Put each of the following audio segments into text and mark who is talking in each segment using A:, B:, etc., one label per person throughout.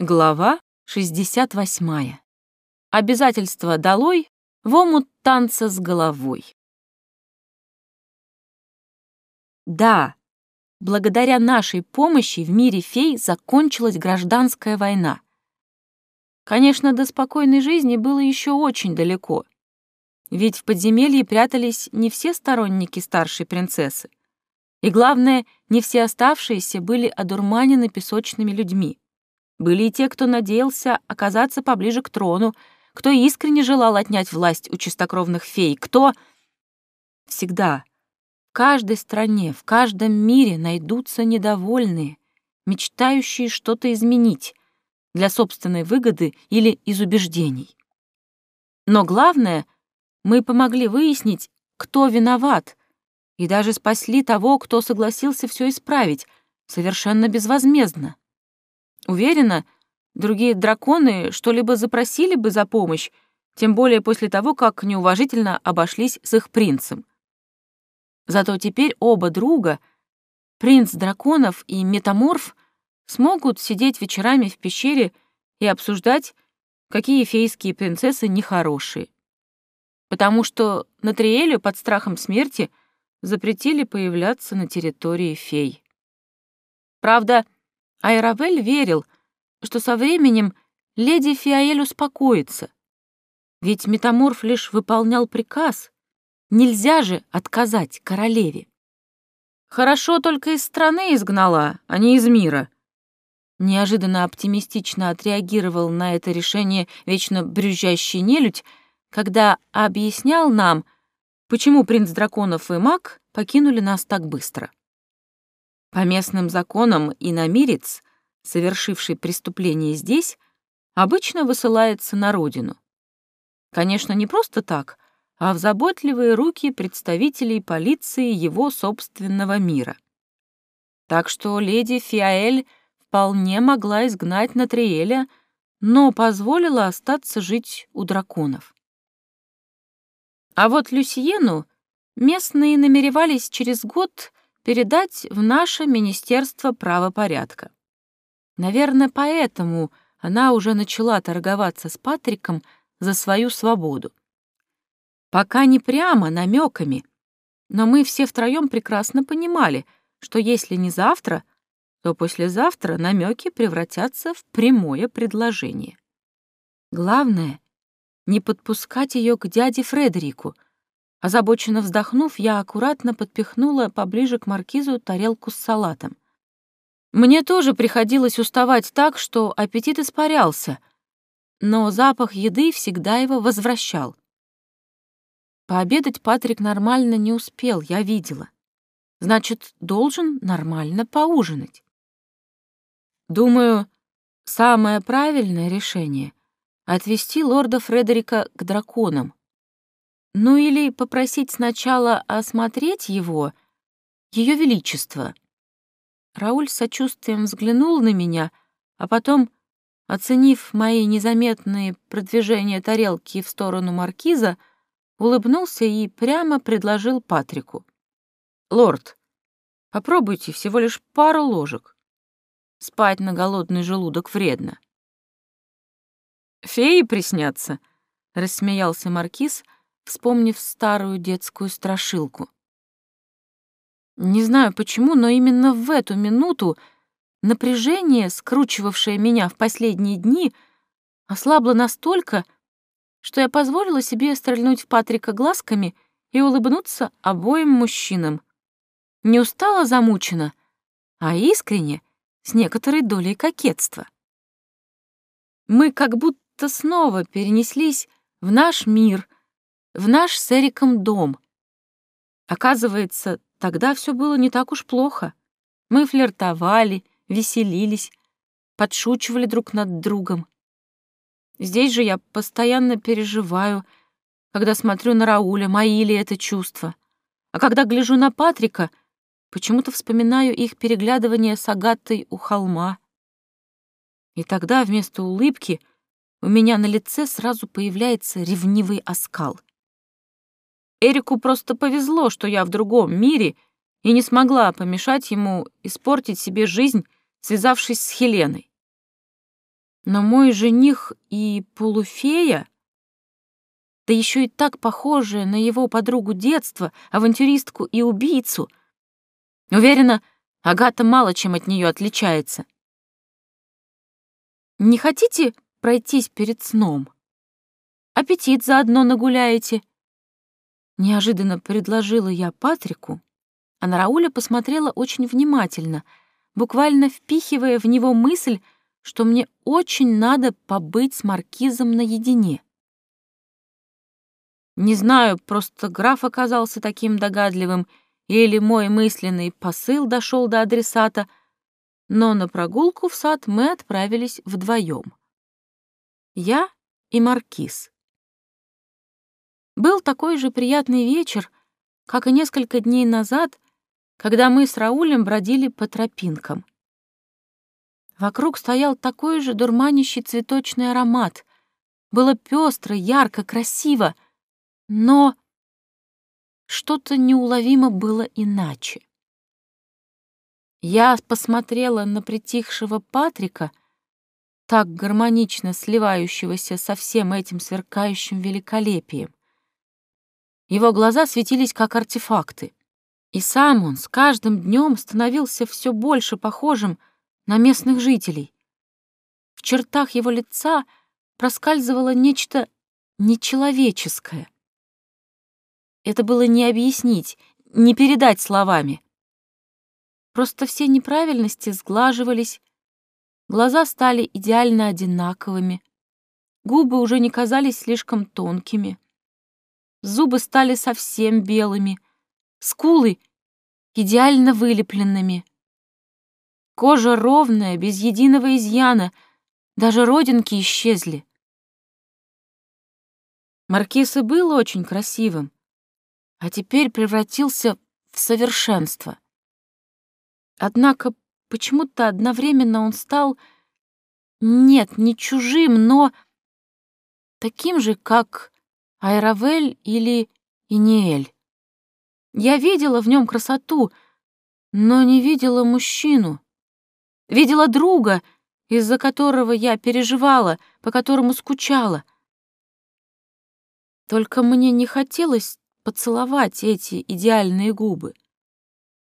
A: Глава 68. Обязательство долой в омут танца с головой. Да, благодаря нашей помощи в мире фей закончилась гражданская война. Конечно, до спокойной жизни было еще очень далеко. Ведь в подземелье прятались не все сторонники старшей принцессы. И главное, не все оставшиеся были одурманены песочными людьми. Были и те, кто надеялся оказаться поближе к трону, кто искренне желал отнять власть у чистокровных фей, кто... Всегда, в каждой стране, в каждом мире найдутся недовольные, мечтающие что-то изменить для собственной выгоды или из убеждений. Но главное, мы помогли выяснить, кто виноват, и даже спасли того, кто согласился все исправить, совершенно безвозмездно. Уверена, другие драконы что-либо запросили бы за помощь, тем более после того, как неуважительно обошлись с их принцем. Зато теперь оба друга, принц драконов и метаморф, смогут сидеть вечерами в пещере и обсуждать, какие фейские принцессы нехорошие. Потому что Натриэлю под страхом смерти запретили появляться на территории фей. Правда, Айравель верил, что со временем леди Фиаэль успокоится. Ведь метаморф лишь выполнял приказ. Нельзя же отказать королеве. Хорошо только из страны изгнала, а не из мира. Неожиданно оптимистично отреагировал на это решение вечно брюзжащий нелюдь, когда объяснял нам, почему принц драконов и маг покинули нас так быстро. По местным законам иномирец, совершивший преступление здесь, обычно высылается на родину. Конечно, не просто так, а в заботливые руки представителей полиции его собственного мира. Так что леди Фиаэль вполне могла изгнать Натриэля, но позволила остаться жить у драконов. А вот Люсиену местные намеревались через год передать в наше Министерство правопорядка. Наверное, поэтому она уже начала торговаться с Патриком за свою свободу. Пока не прямо, намеками, но мы все втроем прекрасно понимали, что если не завтра, то послезавтра намеки превратятся в прямое предложение. Главное — не подпускать ее к дяде Фредерику — Озабоченно вздохнув, я аккуратно подпихнула поближе к маркизу тарелку с салатом. Мне тоже приходилось уставать так, что аппетит испарялся, но запах еды всегда его возвращал. Пообедать Патрик нормально не успел, я видела. Значит, должен нормально поужинать. Думаю, самое правильное решение — отвести лорда Фредерика к драконам, ну или попросить сначала осмотреть его, Ее Величество. Рауль сочувствием взглянул на меня, а потом, оценив мои незаметные продвижения тарелки в сторону маркиза, улыбнулся и прямо предложил Патрику. «Лорд, попробуйте всего лишь пару ложек. Спать на голодный желудок вредно». «Феи приснятся», — рассмеялся маркиз, — вспомнив старую детскую страшилку. Не знаю почему, но именно в эту минуту напряжение, скручивавшее меня в последние дни, ослабло настолько, что я позволила себе стрельнуть в Патрика глазками и улыбнуться обоим мужчинам. Не устала замучена, а искренне, с некоторой долей кокетства. Мы как будто снова перенеслись в наш мир — в наш с Эриком дом. Оказывается, тогда все было не так уж плохо. Мы флиртовали, веселились, подшучивали друг над другом. Здесь же я постоянно переживаю, когда смотрю на Рауля, мои ли это чувства. А когда гляжу на Патрика, почему-то вспоминаю их переглядывание с Агатой у холма. И тогда вместо улыбки у меня на лице сразу появляется ревнивый оскал. Эрику просто повезло, что я в другом мире и не смогла помешать ему испортить себе жизнь, связавшись с Хеленой. Но мой жених и полуфея, да еще и так похожая на его подругу детства, авантюристку и убийцу, уверена, Агата мало чем от нее отличается. Не хотите пройтись перед сном? Аппетит заодно нагуляете. Неожиданно предложила я Патрику, а на Рауля посмотрела очень внимательно, буквально впихивая в него мысль, что мне очень надо побыть с маркизом наедине. Не знаю, просто граф оказался таким догадливым, или мой мысленный посыл дошел до адресата, но на прогулку в сад мы отправились вдвоем. Я и маркиз. Был такой же приятный вечер, как и несколько дней назад, когда мы с Раулем бродили по тропинкам. Вокруг стоял такой же дурманящий цветочный аромат. Было пестро, ярко, красиво, но что-то неуловимо было иначе. Я посмотрела на притихшего Патрика, так гармонично сливающегося со всем этим сверкающим великолепием. Его глаза светились как артефакты. И сам он с каждым днем становился все больше похожим на местных жителей. В чертах его лица проскальзывало нечто нечеловеческое. Это было не объяснить, не передать словами. Просто все неправильности сглаживались, глаза стали идеально одинаковыми, губы уже не казались слишком тонкими. Зубы стали совсем белыми, скулы идеально вылепленными. Кожа ровная, без единого изъяна, даже родинки исчезли. Маркиз и был очень красивым, а теперь превратился в совершенство. Однако почему-то одновременно он стал, нет, не чужим, но таким же, как Айравель или Иниэль. Я видела в нем красоту, но не видела мужчину. Видела друга, из-за которого я переживала, по которому скучала. Только мне не хотелось поцеловать эти идеальные губы.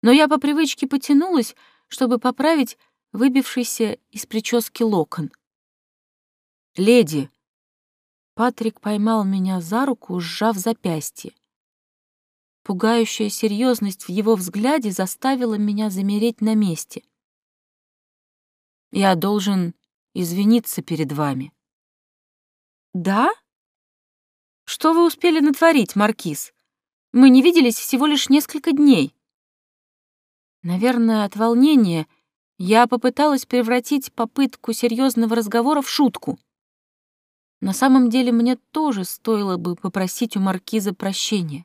A: Но я по привычке потянулась, чтобы поправить выбившийся из прически локон. «Леди!» Патрик поймал меня за руку, сжав запястье. Пугающая серьезность в его взгляде заставила меня замереть на месте. «Я должен извиниться перед вами». «Да? Что вы успели натворить, Маркиз? Мы не виделись всего лишь несколько дней». Наверное, от волнения я попыталась превратить попытку серьезного разговора в шутку — на самом деле мне тоже стоило бы попросить у маркиза прощения,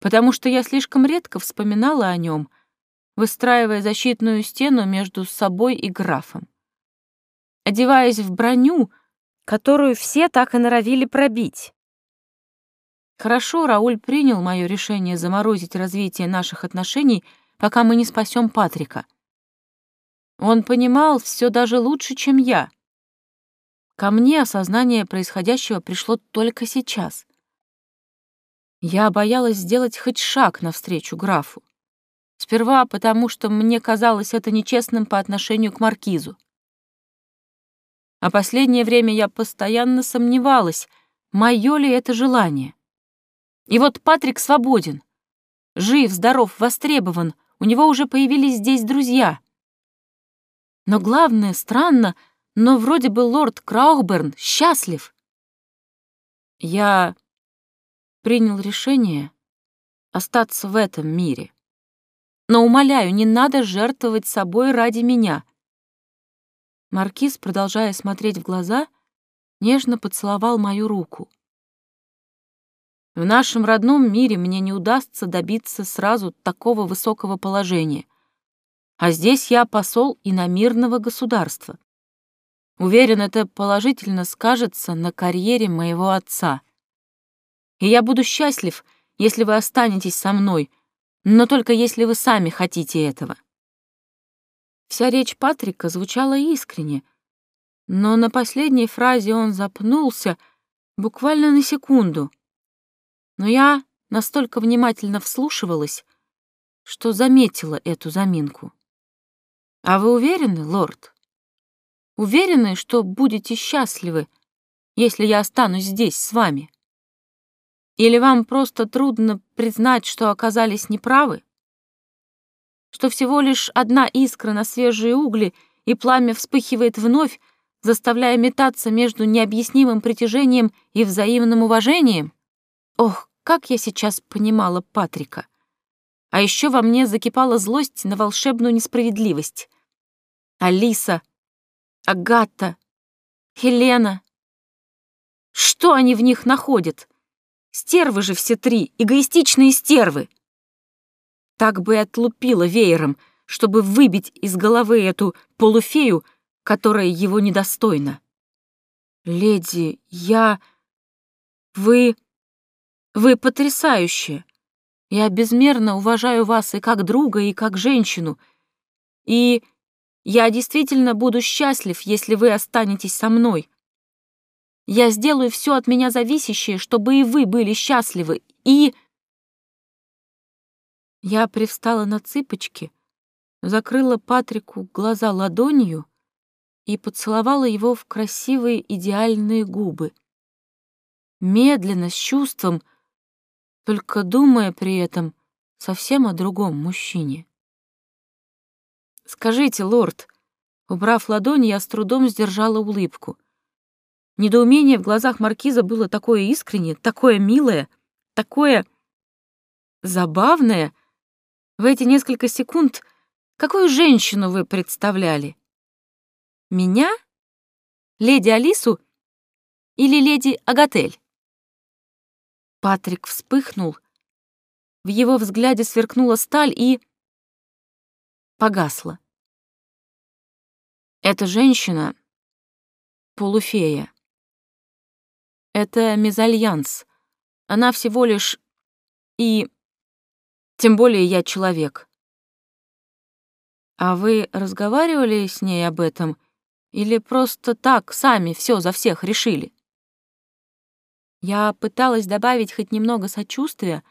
A: потому что я слишком редко вспоминала о нем, выстраивая защитную стену между собой и графом. Одеваясь в броню, которую все так и норовили пробить. Хорошо, Рауль принял мое решение заморозить развитие наших отношений, пока мы не спасем Патрика. Он понимал все даже лучше, чем я — Ко мне осознание происходящего пришло только сейчас. Я боялась сделать хоть шаг навстречу графу. Сперва потому, что мне казалось это нечестным по отношению к маркизу. А последнее время я постоянно сомневалась, мое ли это желание. И вот Патрик свободен. Жив, здоров, востребован, у него уже появились здесь друзья. Но главное, странно — но вроде бы лорд Краухберн счастлив. Я принял решение остаться в этом мире. Но, умоляю, не надо жертвовать собой ради меня. Маркиз, продолжая смотреть в глаза, нежно поцеловал мою руку. В нашем родном мире мне не удастся добиться сразу такого высокого положения. А здесь я посол иномирного государства. Уверен, это положительно скажется на карьере моего отца. И я буду счастлив, если вы останетесь со мной, но только если вы сами хотите этого. Вся речь Патрика звучала искренне, Но на последней фразе он запнулся буквально на секунду. Но я настолько внимательно вслушивалась, что заметила эту заминку. «А вы уверены, лорд? Уверены, что будете счастливы, если я останусь здесь с вами? Или вам просто трудно признать, что оказались неправы? Что всего лишь одна искра на свежие угли, и пламя вспыхивает вновь, заставляя метаться между необъяснимым притяжением и взаимным уважением? Ох, как я сейчас понимала Патрика! А еще во мне закипала злость на волшебную несправедливость. Алиса, Агата, Хелена. Что они в них находят? Стервы же все три, эгоистичные стервы. Так бы и отлупила веером, чтобы выбить из головы эту полуфею, которая его недостойна. Леди, я... Вы... Вы потрясающие. Я безмерно уважаю вас и как друга, и как женщину. И я действительно буду счастлив, если вы останетесь со мной. Я сделаю все от меня зависящее, чтобы и вы были счастливы. И... Я привстала на цыпочки, закрыла Патрику глаза ладонью и поцеловала его в красивые идеальные губы. Медленно, с чувством, только думая при этом совсем о другом мужчине. «Скажите, лорд...» Убрав ладонь, я с трудом сдержала улыбку. Недоумение в глазах маркиза было такое искреннее, такое милое, такое забавное. В эти несколько секунд какую женщину вы представляли? Меня? Леди Алису или леди Агатель? Патрик вспыхнул. В его взгляде сверкнула сталь и... погасла. Эта женщина — полуфея. Это мезальянс. Она всего лишь... И... Тем более я человек. А вы разговаривали с ней об этом? Или просто так, сами все за всех решили? Я пыталась добавить хоть немного сочувствия,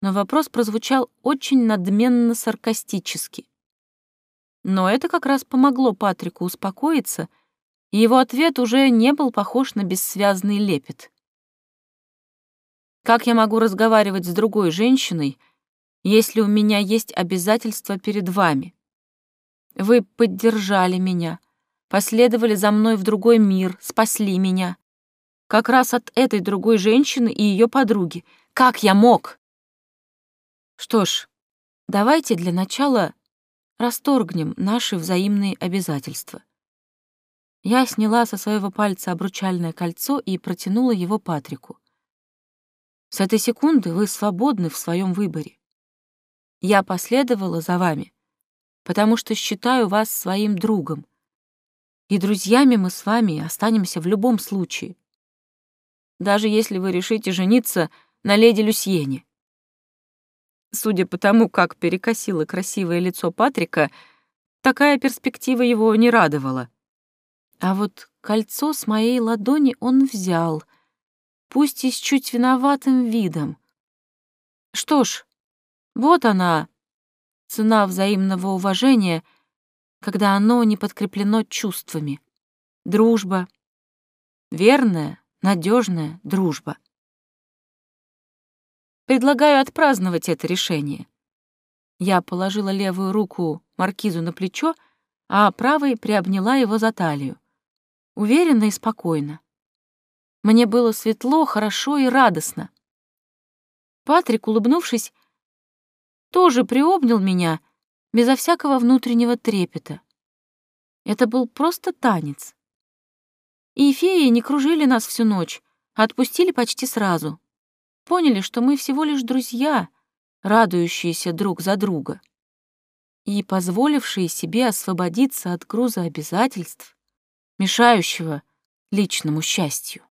A: но вопрос прозвучал очень надменно саркастически. Но это как раз помогло Патрику успокоиться, и его ответ уже не был похож на бессвязный лепет. Как я могу разговаривать с другой женщиной, если у меня есть обязательства перед вами? Вы поддержали меня, последовали за мной в другой мир, спасли меня. Как раз от этой другой женщины и ее подруги. Как я мог? Что ж, давайте для начала расторгнем наши взаимные обязательства. Я сняла со своего пальца обручальное кольцо и протянула его Патрику. С этой секунды вы свободны в своем выборе. Я последовала за вами, потому что считаю вас своим другом. И друзьями мы с вами останемся в любом случае даже если вы решите жениться на леди Люсьене. Судя по тому, как перекосило красивое лицо Патрика, такая перспектива его не радовала. А вот кольцо с моей ладони он взял, пусть и с чуть виноватым видом. Что ж, вот она, цена взаимного уважения, когда оно не подкреплено чувствами. Дружба, верная, надежная дружба. Предлагаю отпраздновать это решение. Я положила левую руку маркизу на плечо, а правой приобняла его за талию. Уверенно и спокойно. Мне было светло, хорошо и радостно. Патрик, улыбнувшись, тоже приобнял меня безо всякого внутреннего трепета. Это был просто танец. И феи не кружили нас всю ночь, а отпустили почти сразу. Поняли, что мы всего лишь друзья, радующиеся друг за друга. И позволившие себе освободиться от груза обязательств, мешающего личному счастью.